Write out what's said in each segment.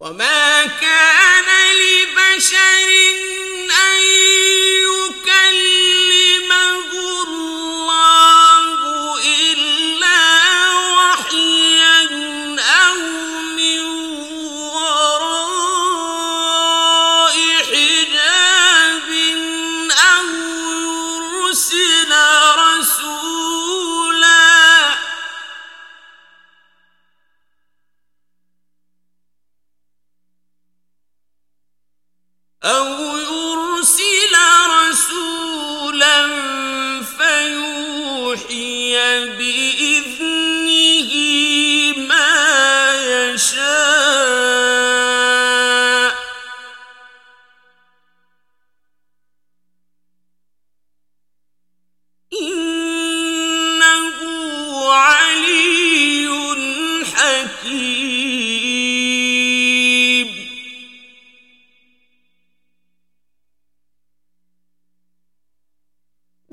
وما كان لبشر أو يرسل رسولا فيوحي بإذنه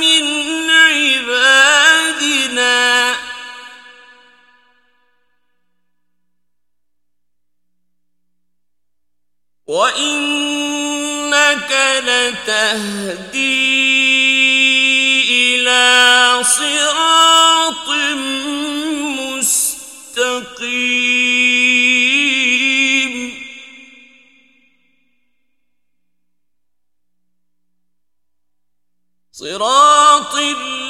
من عبادنا. وإنك لتهدي إلى صراط مستقيم. صراط الله